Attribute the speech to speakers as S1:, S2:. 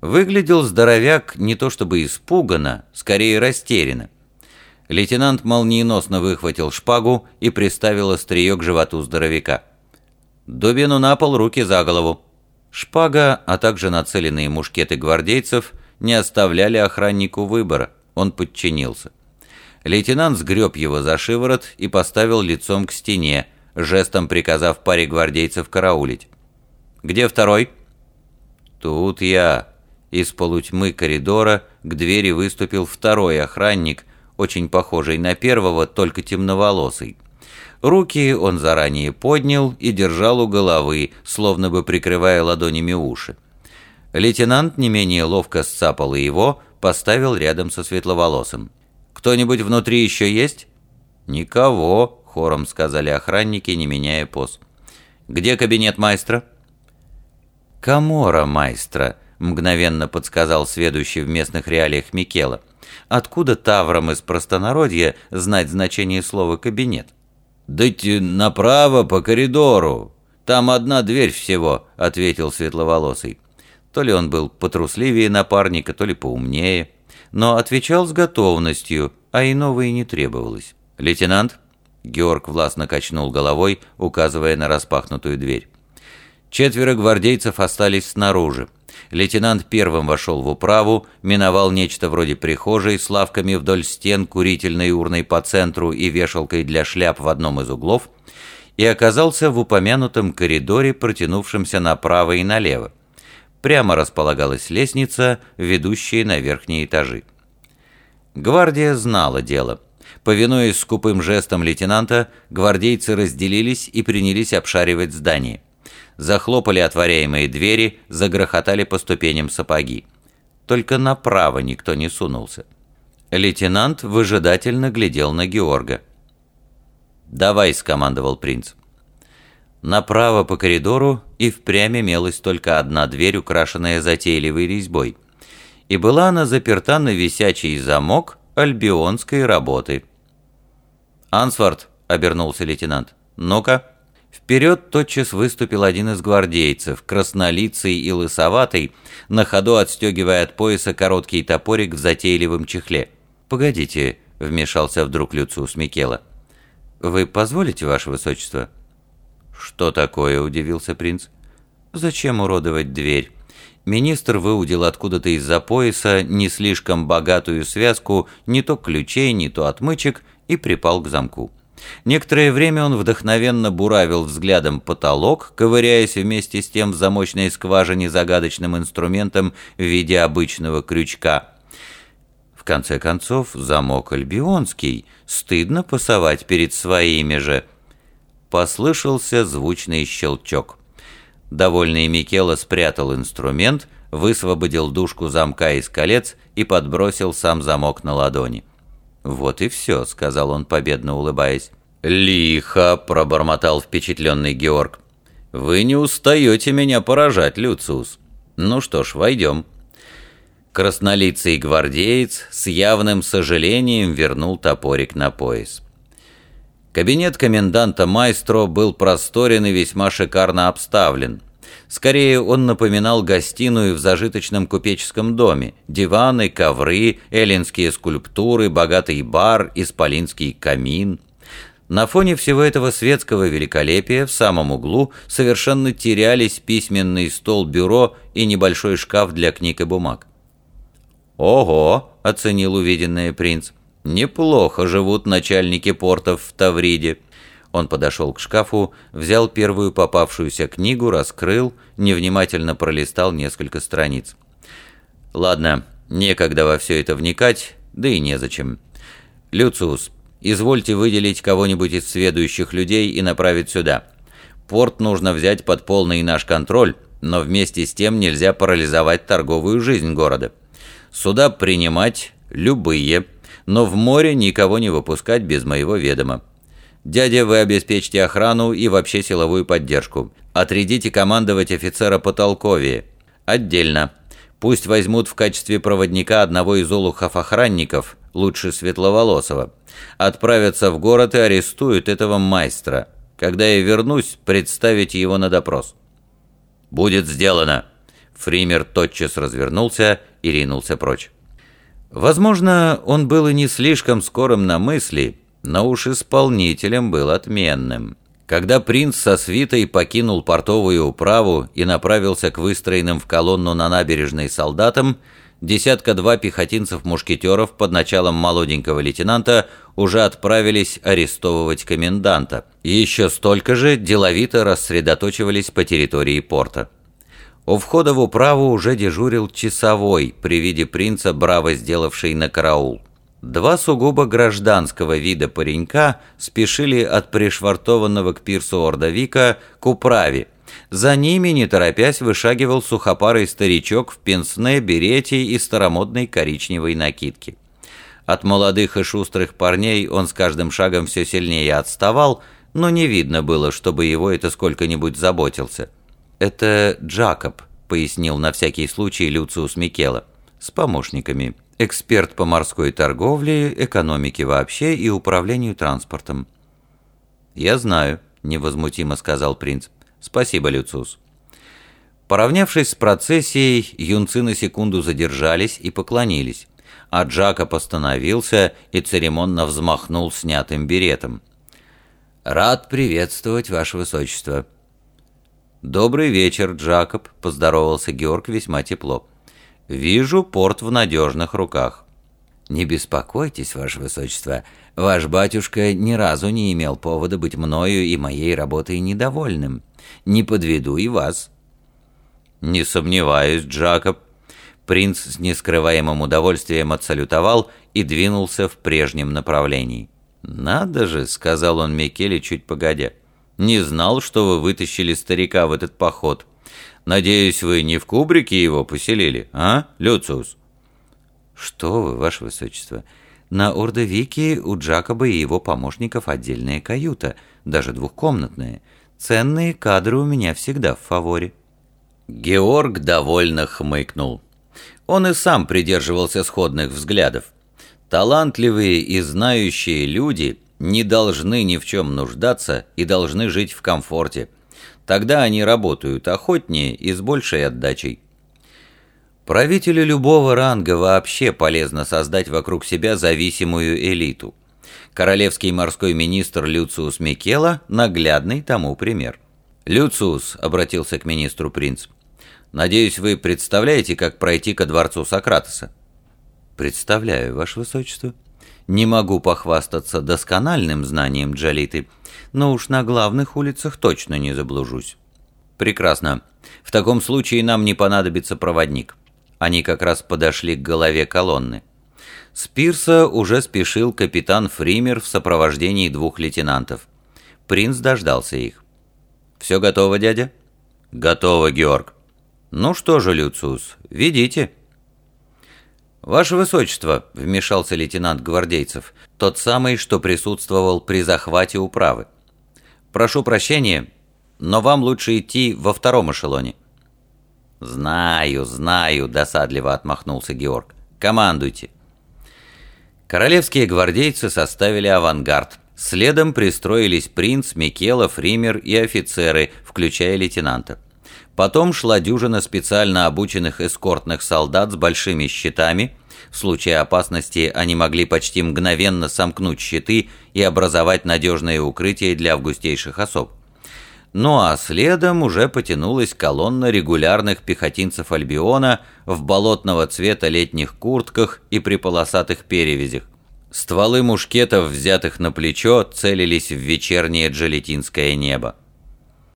S1: Выглядел здоровяк не то чтобы испуганно, скорее растерянно. Лейтенант молниеносно выхватил шпагу и приставил острие к животу здоровяка. Дубину на пол, руки за голову. Шпага, а также нацеленные мушкеты гвардейцев не оставляли охраннику выбора. Он подчинился. Лейтенант сгреб его за шиворот и поставил лицом к стене, жестом приказав паре гвардейцев караулить. «Где второй?» «Тут я». Из полутьмы коридора к двери выступил второй охранник, очень похожий на первого, только темноволосый. Руки он заранее поднял и держал у головы, словно бы прикрывая ладонями уши. Лейтенант не менее ловко сцапал его, поставил рядом со светловолосым. «Кто-нибудь внутри еще есть?» «Никого», — хором сказали охранники, не меняя поз. «Где кабинет майстра?» «Камора майстра», — мгновенно подсказал сведущий в местных реалиях Микела. «Откуда таврам из простонародья знать значение слова «кабинет»?»
S2: «Дайте направо по коридору. Там одна дверь всего», — ответил светловолосый.
S1: То ли он был потрусливее напарника, то ли поумнее но отвечал с готовностью, а иного и не требовалось. «Лейтенант?» Георг властно качнул головой, указывая на распахнутую дверь. Четверо гвардейцев остались снаружи. Лейтенант первым вошел в управу, миновал нечто вроде прихожей с лавками вдоль стен, курительной урной по центру и вешалкой для шляп в одном из углов, и оказался в упомянутом коридоре, протянувшемся направо и налево. Прямо располагалась лестница, ведущая на верхние этажи. Гвардия знала дело. Повинуясь скупым жестом лейтенанта, гвардейцы разделились и принялись обшаривать здание. Захлопали отворяемые двери, загрохотали по ступеням сапоги. Только направо никто не сунулся. Лейтенант выжидательно глядел на Георга. «Давай», — скомандовал принц. Направо по коридору и впрямь имелась только одна дверь, украшенная затейливой резьбой. И была она заперта на висячий замок альбионской работы. «Ансфорд», — обернулся лейтенант, — «ну-ка». Вперед тотчас выступил один из гвардейцев, краснолицый и лысоватый, на ходу отстегивая от пояса короткий топорик в затейливом чехле. «Погодите», — вмешался вдруг Люциус Микела. «Вы позволите, ваше высочество?»
S2: «Что такое?» – удивился принц.
S1: «Зачем уродовать дверь?» Министр выудил откуда-то из-за пояса не слишком богатую связку не то ключей, не то отмычек и припал к замку. Некоторое время он вдохновенно буравил взглядом потолок, ковыряясь вместе с тем в замочной скважине загадочным инструментом в виде обычного крючка. В конце концов, замок альбионский, стыдно пасовать перед своими же – послышался звучный щелчок. Довольный Микела спрятал инструмент, высвободил дужку замка из колец и подбросил сам замок на ладони. «Вот и все», — сказал он, победно улыбаясь.
S2: «Лихо!» — пробормотал впечатленный Георг. «Вы не устаете меня поражать, Люциус. Ну что ж, войдем». Краснолицый гвардеец с явным сожалением вернул топорик на пояс. Кабинет коменданта Майстро был просторен и весьма шикарно обставлен. Скорее, он напоминал гостиную в зажиточном купеческом доме. Диваны, ковры, эллинские скульптуры, богатый бар, исполинский камин. На фоне всего этого светского великолепия в самом углу совершенно терялись письменный стол-бюро и небольшой шкаф для книг и бумаг. «Ого!» — оценил увиденное принц. Неплохо живут начальники портов в Тавриде. Он подошел к шкафу, взял первую попавшуюся книгу, раскрыл, невнимательно пролистал несколько страниц. «Ладно, некогда во все это вникать, да и незачем. Люциус, извольте выделить кого-нибудь из следующих людей и направить сюда. Порт нужно взять под полный наш контроль, но вместе с тем нельзя парализовать торговую жизнь города. Сюда принимать любые, но в море никого не выпускать без моего ведома. Дядя, вы обеспечьте охрану и вообще силовую поддержку. Отрядите командовать офицера потолковее. Отдельно. Пусть возьмут в качестве проводника одного из олухов-охранников, лучше Светловолосого. Отправятся в город и арестуют этого майстра. Когда я вернусь, представите его на допрос. Будет сделано.
S1: Фример тотчас развернулся и ринулся прочь. Возможно, он был и не слишком скорым на мысли, но уж исполнителем был отменным. Когда принц со свитой покинул портовую управу и направился к выстроенным в колонну на набережной солдатам, десятка-два пехотинцев-мушкетеров под началом молоденького лейтенанта уже отправились арестовывать коменданта. Еще столько же деловито рассредоточивались по территории порта. У входа в управу уже дежурил часовой, при виде принца, браво сделавший на караул. Два сугубо гражданского вида паренька спешили от пришвартованного к пирсу Ордовика к управе. За ними, не торопясь, вышагивал сухопарый старичок в пенсне, берете и старомодной коричневой накидке. От молодых и шустрых парней он с каждым шагом все сильнее отставал, но не видно было, чтобы его это сколько-нибудь заботился. «Это Джакоб», — пояснил на всякий случай Люциус Микела, — «с помощниками» эксперт по морской торговле, экономике вообще и управлению транспортом». «Я знаю», — невозмутимо сказал принц. «Спасибо, Люциус». Поравнявшись с процессией, юнцы на секунду задержались и поклонились, а Джакоб остановился и церемонно взмахнул снятым беретом. «Рад приветствовать, Ваше Высочество». «Добрый вечер, Джакоб», — поздоровался Георг весьма тепло. Вижу порт в надежных руках». «Не беспокойтесь, Ваше Высочество. Ваш батюшка ни разу не имел повода быть мною и моей работой недовольным. Не подведу и вас». «Не сомневаюсь, Джакоб». Принц с нескрываемым удовольствием отсалютовал и двинулся в прежнем направлении. «Надо же», — сказал он Микеле чуть погодя. «Не знал, что вы вытащили старика в этот поход. Надеюсь, вы не в кубрике его поселили, а, Люциус?» «Что вы, ваше высочество, на Ордовике у Джакоба и его помощников отдельная каюта, даже двухкомнатная. Ценные кадры у меня всегда в фаворе». Георг довольно хмыкнул. Он и сам придерживался сходных взглядов. Талантливые и знающие люди не должны ни в чем нуждаться и должны жить в комфорте – Тогда они работают охотнее и с большей отдачей. Правителю любого ранга вообще полезно создать вокруг себя зависимую элиту. Королевский морской министр Люциус Микела – наглядный тому пример. «Люциус», – обратился к министру принц, – «надеюсь, вы представляете, как пройти ко дворцу Сократоса?» «Представляю, ваше высочество. Не могу похвастаться доскональным знанием джалиты, но уж на главных улицах точно не заблужусь. Прекрасно. В таком случае нам не понадобится проводник. Они как раз подошли к голове колонны. С пирса уже спешил капитан Фример в сопровождении двух лейтенантов. Принц дождался их. «Все готово, дядя?» «Готово, Георг». «Ну что же, Люциус, ведите». «Ваше Высочество», — вмешался лейтенант гвардейцев, тот самый, что присутствовал при захвате управы. «Прошу прощения, но вам лучше идти во втором эшелоне». «Знаю, знаю», — досадливо отмахнулся Георг. «Командуйте». Королевские гвардейцы составили авангард. Следом пристроились принц, Микела, Фример и офицеры, включая лейтенанта. Потом шла дюжина специально обученных эскортных солдат с большими щитами. В случае опасности они могли почти мгновенно сомкнуть щиты и образовать надежное укрытие для августейших особ. Ну а следом уже потянулась колонна регулярных пехотинцев Альбиона в болотного цвета летних куртках и при полосатых перевязях. Стволы мушкетов, взятых на плечо, целились в вечернее джалетинское небо.